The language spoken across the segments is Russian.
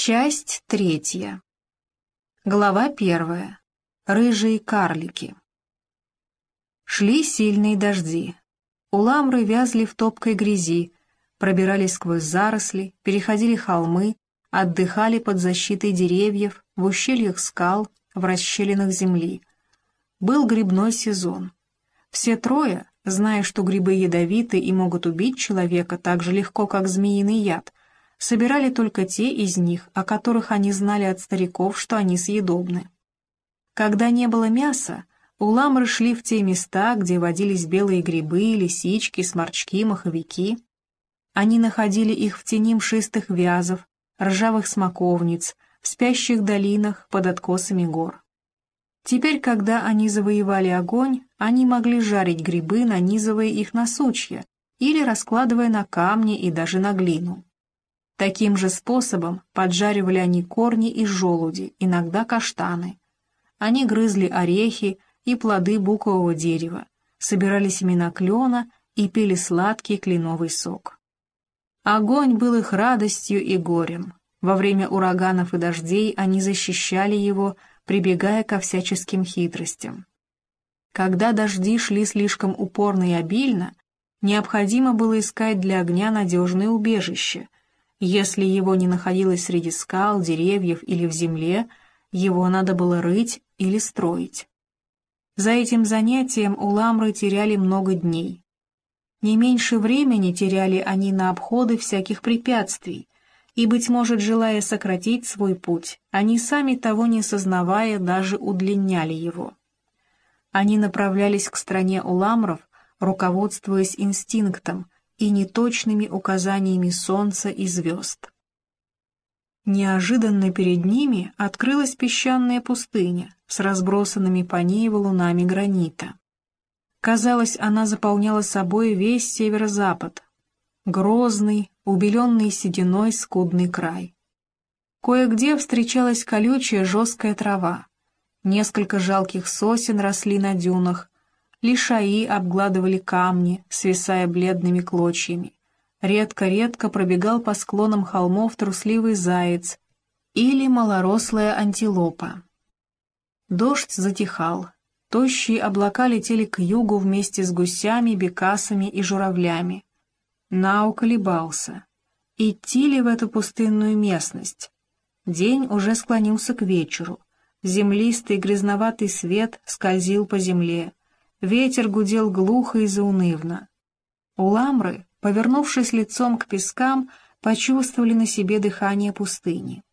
Часть третья. Глава первая. Рыжие карлики. Шли сильные дожди. Уламры вязли в топкой грязи, пробирались сквозь заросли, переходили холмы, отдыхали под защитой деревьев, в ущельях скал, в расщелинах земли. Был грибной сезон. Все трое, зная, что грибы ядовиты и могут убить человека так же легко, как змеиный яд, собирали только те из них, о которых они знали от стариков, что они съедобны. Когда не было мяса, уламры шли в те места, где водились белые грибы, лисички, сморчки, маховики. Они находили их в тени мшистых вязов, ржавых смоковниц, в спящих долинах под откосами гор. Теперь, когда они завоевали огонь, они могли жарить грибы, нанизывая их на сучья или раскладывая на камни и даже на глину. Таким же способом поджаривали они корни и желуди, иногда каштаны. Они грызли орехи и плоды букового дерева, собирали семена клена и пили сладкий кленовый сок. Огонь был их радостью и горем. Во время ураганов и дождей они защищали его, прибегая ко всяческим хитростям. Когда дожди шли слишком упорно и обильно, необходимо было искать для огня надежное убежище — если его не находилось среди скал, деревьев или в земле, его надо было рыть или строить. За этим занятием у Ламры теряли много дней. Не меньше времени теряли они на обходы всяких препятствий, и, быть может, желая сократить свой путь, они сами того не сознавая даже удлиняли его. Они направлялись к стране уламров, руководствуясь инстинктом, и неточными указаниями солнца и звезд. Неожиданно перед ними открылась песчаная пустыня с разбросанными по ней валунами гранита. Казалось, она заполняла собой весь северо-запад, грозный, убеленный сединой скудный край. Кое-где встречалась колючая жесткая трава, несколько жалких сосен росли на дюнах, лишаи обгладывали камни, свисая бледными клочьями. Редко-редко пробегал по склонам холмов трусливый заяц или малорослая антилопа. Дождь затихал. Тощие облака летели к югу вместе с гусями, бекасами и журавлями. Нау колебался. Идти ли в эту пустынную местность? День уже склонился к вечеру. Землистый грязноватый свет скользил по земле. Ветер гудел глухо и заунывно. Уламры, повернувшись лицом к пескам, почувствовали на себе дыхание пустыни.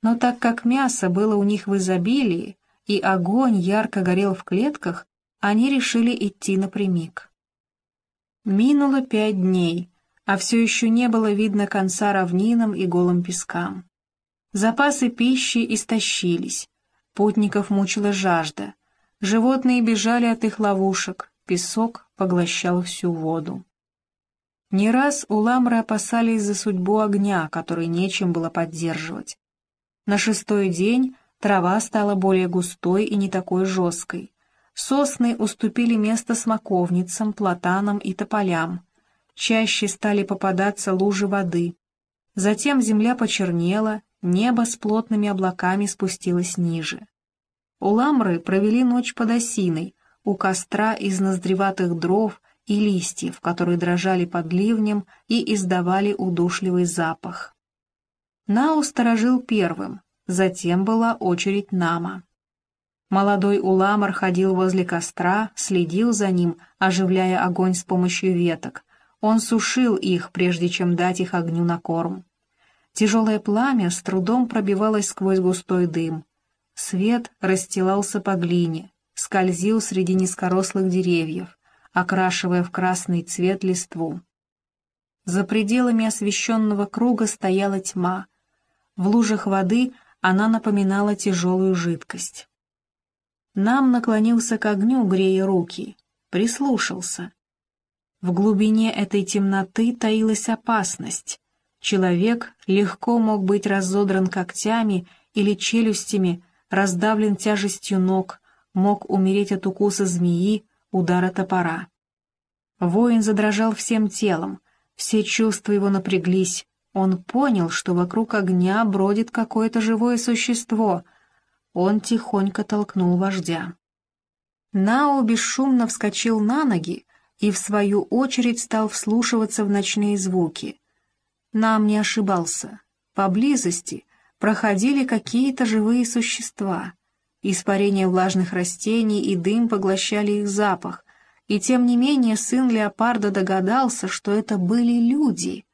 Но так как мясо было у них в изобилии, и огонь ярко горел в клетках, они решили идти напрямик. Минуло пять дней, а все еще не было видно конца равнинам и голым пескам. Запасы пищи истощились, путников мучила жажда — Животные бежали от их ловушек, песок поглощал всю воду. Не раз уламры опасались за судьбу огня, который нечем было поддерживать. На шестой день трава стала более густой и не такой жесткой. Сосны уступили место смоковницам, платанам и тополям. Чаще стали попадаться лужи воды. Затем земля почернела, небо с плотными облаками спустилось ниже. Уламры провели ночь под осиной, у костра из ноздреватых дров и листьев, которые дрожали под ливнем и издавали удушливый запах. Нау сторожил первым, затем была очередь Нама. Молодой Уламар ходил возле костра, следил за ним, оживляя огонь с помощью веток. Он сушил их, прежде чем дать их огню на корм. Тяжелое пламя с трудом пробивалось сквозь густой дым. Свет расстилался по глине, скользил среди низкорослых деревьев, окрашивая в красный цвет листву. За пределами освещенного круга стояла тьма. В лужах воды она напоминала тяжелую жидкость. Нам наклонился к огню, грея руки, прислушался. В глубине этой темноты таилась опасность. Человек легко мог быть разодран когтями или челюстями, раздавлен тяжестью ног, мог умереть от укуса змеи, удара топора. Воин задрожал всем телом, все чувства его напряглись, Он понял, что вокруг огня бродит какое-то живое существо. Он тихонько толкнул вождя. Нао бесшумно вскочил на ноги и, в свою очередь, стал вслушиваться в ночные звуки. Нам не ошибался. Поблизости проходили какие-то живые существа. Испарение влажных растений и дым поглощали их запах, и тем не менее сын леопарда догадался, что это были люди.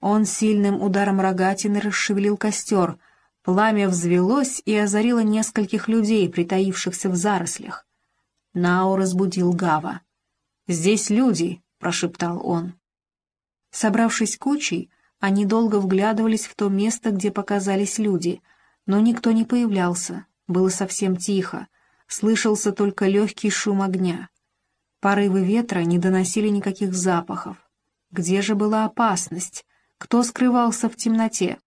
Он сильным ударом рогатины расшевелил костер. Пламя взвелось и озарило нескольких людей, притаившихся в зарослях. Нао разбудил Гава. «Здесь люди», — прошептал он. Собравшись кучей, они долго вглядывались в то место, где показались люди, но никто не появлялся, было совсем тихо, слышался только легкий шум огня. Порывы ветра не доносили никаких запахов. Где же была опасность? Кто скрывался в темноте?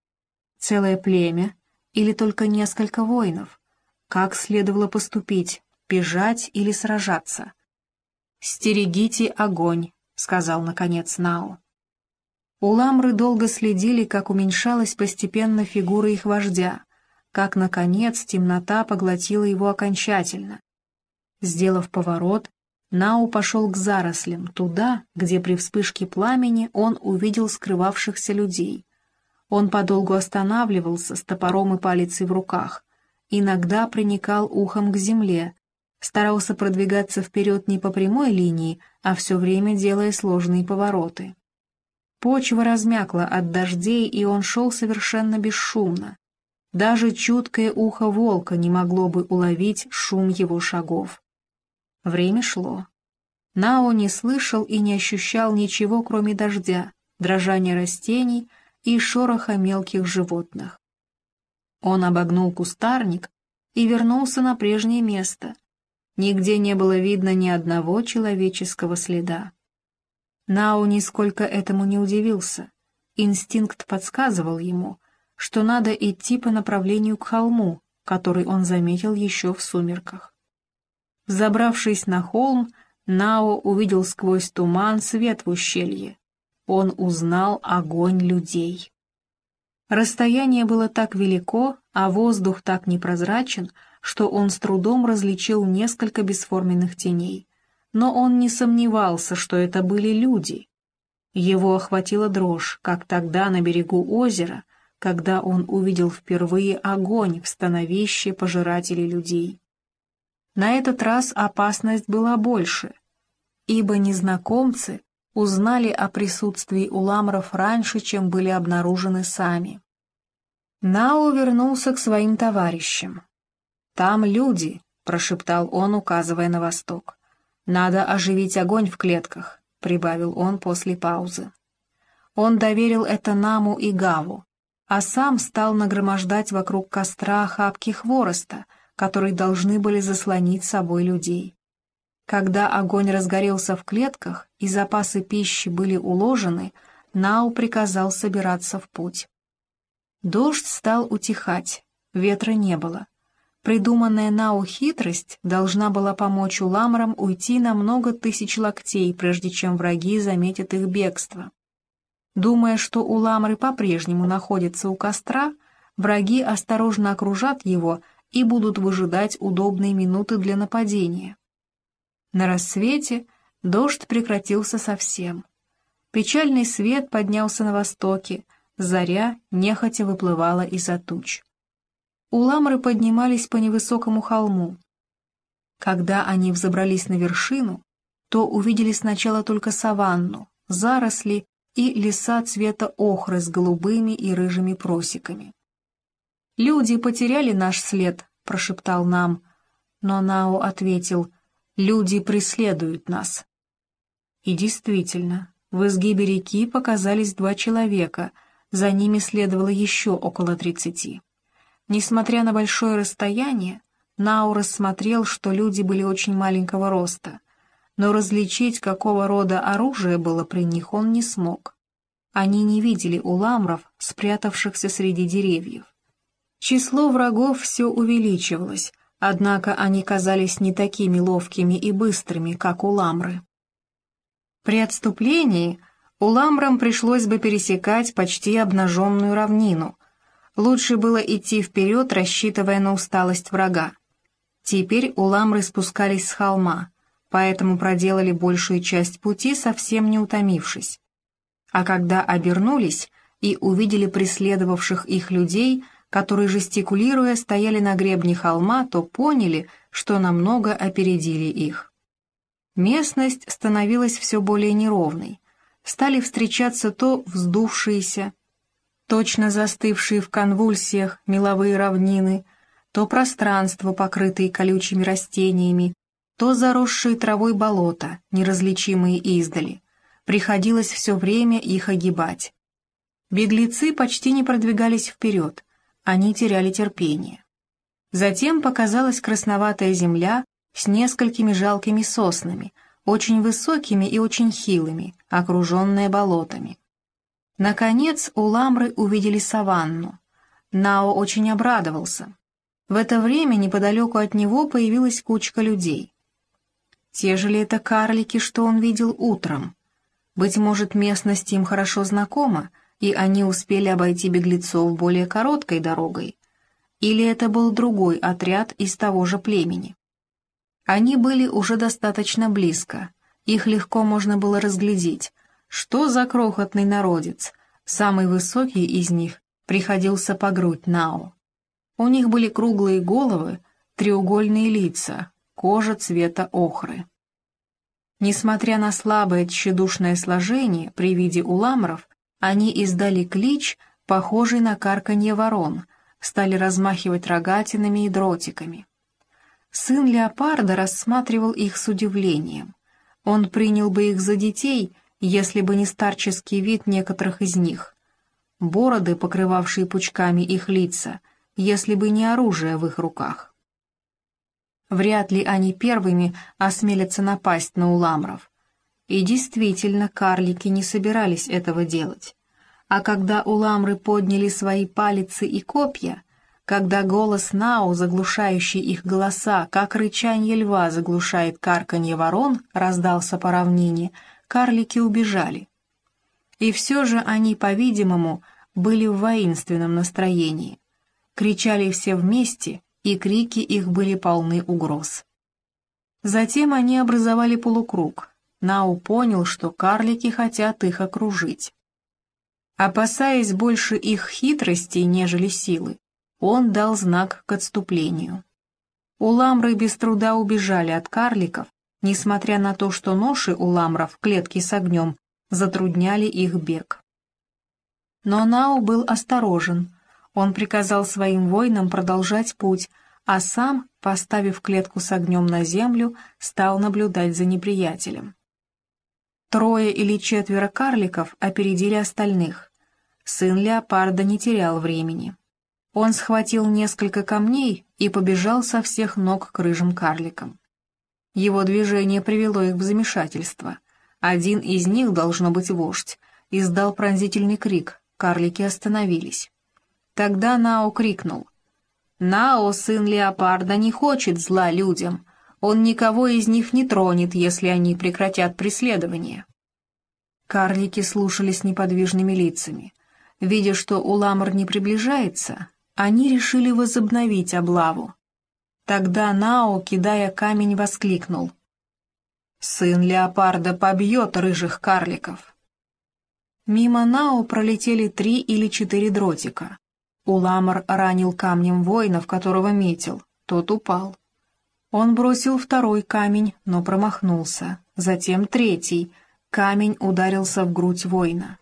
Целое племя или только несколько воинов? Как следовало поступить, бежать или сражаться? «Стерегите огонь», — сказал наконец Нао. Уламры долго следили, как уменьшалась постепенно фигура их вождя, как, наконец, темнота поглотила его окончательно. Сделав поворот, Нау пошел к зарослям, туда, где при вспышке пламени он увидел скрывавшихся людей. Он подолгу останавливался с топором и палицей в руках, иногда приникал ухом к земле, старался продвигаться вперед не по прямой линии, а все время делая сложные повороты. Почва размякла от дождей, и он шел совершенно бесшумно. Даже чуткое ухо волка не могло бы уловить шум его шагов. Время шло. Нао не слышал и не ощущал ничего, кроме дождя, дрожания растений и шороха мелких животных. Он обогнул кустарник и вернулся на прежнее место. Нигде не было видно ни одного человеческого следа. Нао нисколько этому не удивился. Инстинкт подсказывал ему, что надо идти по направлению к холму, который он заметил еще в сумерках. Забравшись на холм, Нао увидел сквозь туман свет в ущелье. Он узнал огонь людей. Расстояние было так велико, а воздух так непрозрачен, что он с трудом различил несколько бесформенных теней. Но он не сомневался, что это были люди. Его охватила дрожь, как тогда на берегу озера, когда он увидел впервые огонь в становище пожирателей людей. На этот раз опасность была больше, ибо незнакомцы узнали о присутствии уламров раньше, чем были обнаружены сами. Нао вернулся к своим товарищам. «Там люди», — прошептал он, указывая на восток. «Надо оживить огонь в клетках», — прибавил он после паузы. Он доверил это Наму и Гаву, а сам стал нагромождать вокруг костра охапки хвороста — которые должны были заслонить собой людей. Когда огонь разгорелся в клетках и запасы пищи были уложены, Нау приказал собираться в путь. Дождь стал утихать, ветра не было. Придуманная Нау хитрость должна была помочь уламрам уйти на много тысяч локтей, прежде чем враги заметят их бегство. Думая, что уламры по-прежнему находятся у костра, враги осторожно окружат его и будут выжидать удобные минуты для нападения. На рассвете дождь прекратился совсем. Печальный свет поднялся на востоке, заря нехотя выплывала из-за туч. Уламры поднимались по невысокому холму. Когда они взобрались на вершину, то увидели сначала только саванну, заросли и леса цвета охры с голубыми и рыжими просеками. «Люди потеряли наш след», — прошептал нам. Но Нао ответил, «Люди преследуют нас». И действительно, в изгибе реки показались два человека, за ними следовало еще около тридцати. Несмотря на большое расстояние, Нау рассмотрел, что люди были очень маленького роста, но различить, какого рода оружие было при них, он не смог. Они не видели уламров, спрятавшихся среди деревьев. Число врагов все увеличивалось, однако они казались не такими ловкими и быстрыми, как у Ламры. При отступлении Уламрам пришлось бы пересекать почти обнаженную равнину. Лучше было идти вперед, рассчитывая на усталость врага. Теперь уламры спускались с холма, поэтому проделали большую часть пути, совсем не утомившись. А когда обернулись и увидели преследовавших их людей, которые, жестикулируя, стояли на гребне холма, то поняли, что намного опередили их. Местность становилась все более неровной. Стали встречаться то вздувшиеся, точно застывшие в конвульсиях меловые равнины, то пространство, покрытые колючими растениями, то заросшие травой болота, неразличимые издали. Приходилось все время их огибать. Беглецы почти не продвигались вперед, они теряли терпение. Затем показалась красноватая земля с несколькими жалкими соснами, очень высокими и очень хилыми, окруженная болотами. Наконец у Ламры увидели саванну. Нао очень обрадовался. В это время неподалеку от него появилась кучка людей. Те же ли это карлики, что он видел утром? Быть может, местность им хорошо знакома, и они успели обойти беглецов более короткой дорогой? Или это был другой отряд из того же племени? Они были уже достаточно близко, их легко можно было разглядеть, что за крохотный народец? Самый высокий из них приходился по грудь Нао. У них были круглые головы, треугольные лица, кожа цвета охры. Несмотря на слабое тщедушное сложение при виде уламров, они издали клич, похожий на карканье ворон, стали размахивать рогатинами и дротиками. Сын леопарда рассматривал их с удивлением. Он принял бы их за детей — если бы не старческий вид некоторых из них, бороды, покрывавшие пучками их лица, если бы не оружие в их руках. Вряд ли они первыми осмелятся напасть на уламров. И действительно, карлики не собирались этого делать. А когда уламры подняли свои палицы и копья, когда голос Нау, заглушающий их голоса, как рычанье льва заглушает карканье ворон, раздался по равнине, карлики убежали. И все же они, по-видимому, были в воинственном настроении. Кричали все вместе, и крики их были полны угроз. Затем они образовали полукруг. Нау понял, что карлики хотят их окружить. Опасаясь больше их хитростей, нежели силы, он дал знак к отступлению. Уламры без труда убежали от карликов, несмотря на то, что ноши у ламров, клетки с огнем, затрудняли их бег. Но Нау был осторожен. Он приказал своим воинам продолжать путь, а сам, поставив клетку с огнем на землю, стал наблюдать за неприятелем. Трое или четверо карликов опередили остальных. Сын леопарда не терял времени. Он схватил несколько камней и побежал со всех ног к рыжим карликам. Его движение привело их в замешательство. Один из них, должно быть вождь, издал пронзительный крик, карлики остановились. Тогда Нао крикнул. «Нао, сын леопарда, не хочет зла людям. Он никого из них не тронет, если они прекратят преследование». Карлики слушали с неподвижными лицами. Видя, что Уламр не приближается, они решили возобновить облаву. Тогда Нао, кидая камень, воскликнул. «Сын леопарда побьет рыжих карликов!» Мимо Нао пролетели три или четыре дротика. Уламар ранил камнем воина, в которого метил. Тот упал. Он бросил второй камень, но промахнулся. Затем третий. Камень ударился в грудь воина.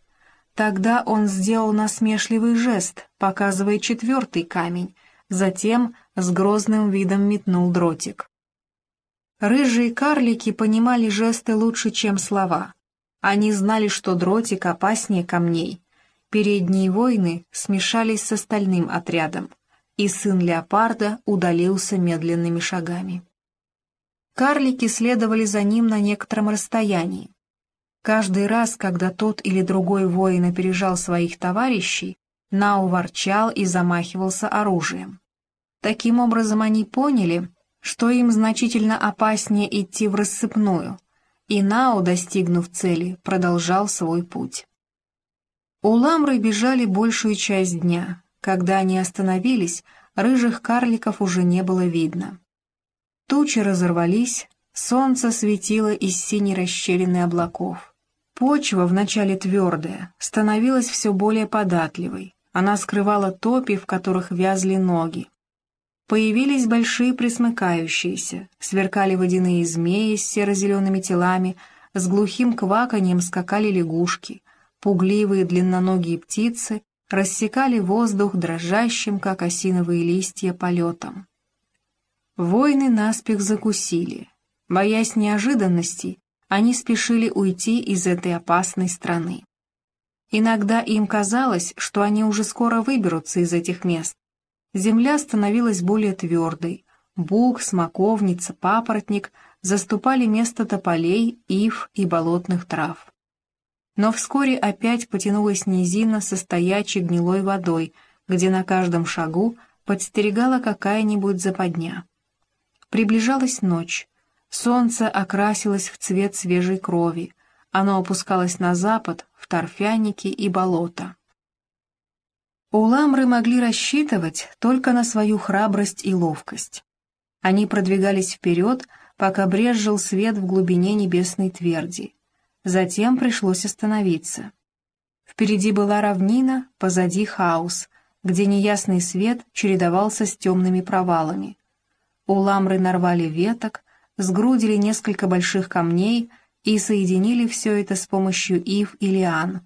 Тогда он сделал насмешливый жест, показывая четвертый камень, затем с грозным видом метнул дротик. Рыжие карлики понимали жесты лучше, чем слова. Они знали, что дротик опаснее камней. Передние воины смешались с остальным отрядом, и сын леопарда удалился медленными шагами. Карлики следовали за ним на некотором расстоянии. Каждый раз, когда тот или другой воин опережал своих товарищей, Нау ворчал и замахивался оружием. Таким образом они поняли, что им значительно опаснее идти в рассыпную. и Нао, достигнув цели, продолжал свой путь. Уламры бежали большую часть дня. Когда они остановились, рыжих карликов уже не было видно. Тучи разорвались, солнце светило из синей расщелины облаков. Почва, вначале твердая, становилась все более податливой. Она скрывала топи, в которых вязли ноги. Появились большие присмыкающиеся, сверкали водяные змеи с серо-зелеными телами, с глухим кваканьем скакали лягушки, Пугливые длинноногие птицы рассекали воздух дрожащим, как осиновые листья, полетом. Войны наспех закусили. Боясь неожиданностей, они спешили уйти из этой опасной страны. Иногда им казалось, что они уже скоро выберутся из этих мест. Земля становилась более твердой, бук, смоковница, папоротник заступали место тополей, ив и болотных трав. Но вскоре опять потянулась низина со стоячей гнилой водой, где на каждом шагу подстерегала какая-нибудь западня. Приближалась ночь. Солнце окрасилось в цвет свежей крови. Оно опускалось на запад, в торфяники и болота. Уламры могли рассчитывать только на свою храбрость и ловкость. Они продвигались вперед, пока брезжил свет в глубине небесной тверди. Затем пришлось остановиться. Впереди была равнина, позади хаос, где неясный свет чередовался с темными провалами. Уламры нарвали веток, сгрудили несколько больших камней и соединили все это с помощью ив и лиан.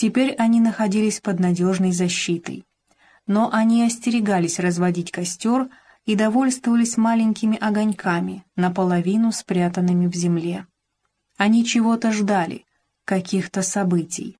Теперь они находились под надежной защитой. Но они остерегались разводить костер и довольствовались маленькими огоньками, наполовину спрятанными в земле. Они чего-то ждали, каких-то событий.